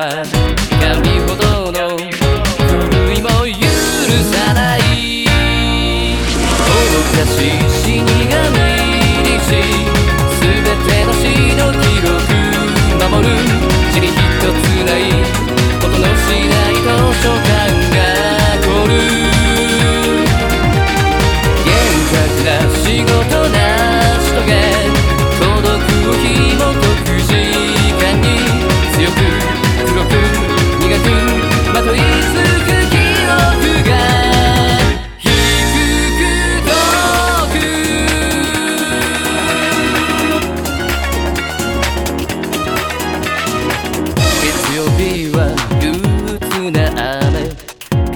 side.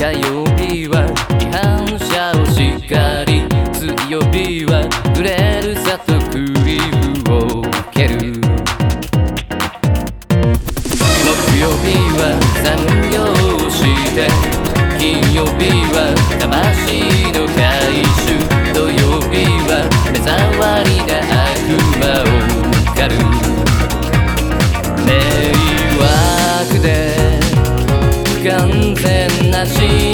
火曜日は違反者を叱り水曜日は売れるさとクリームを蹴る。木曜日は寒い assim.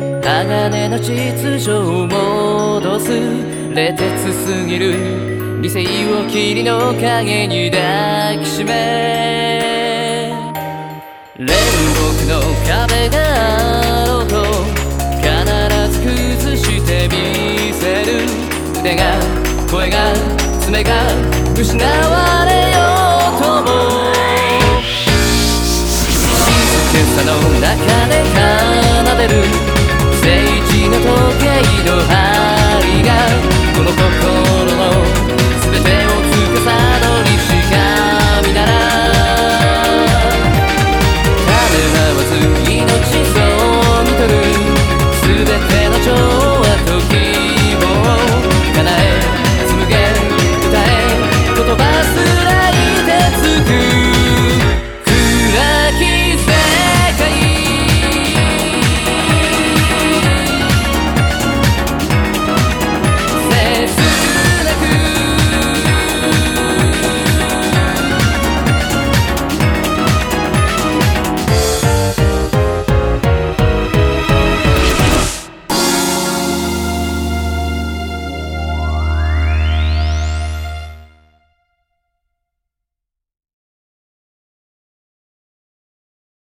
鋼の秩序を戻す。冷徹すぎる。理性を霧の影に抱きしめ。煉獄の壁があろうと必ず崩してみせる。腕が声が爪が失われようとも。静けさの中で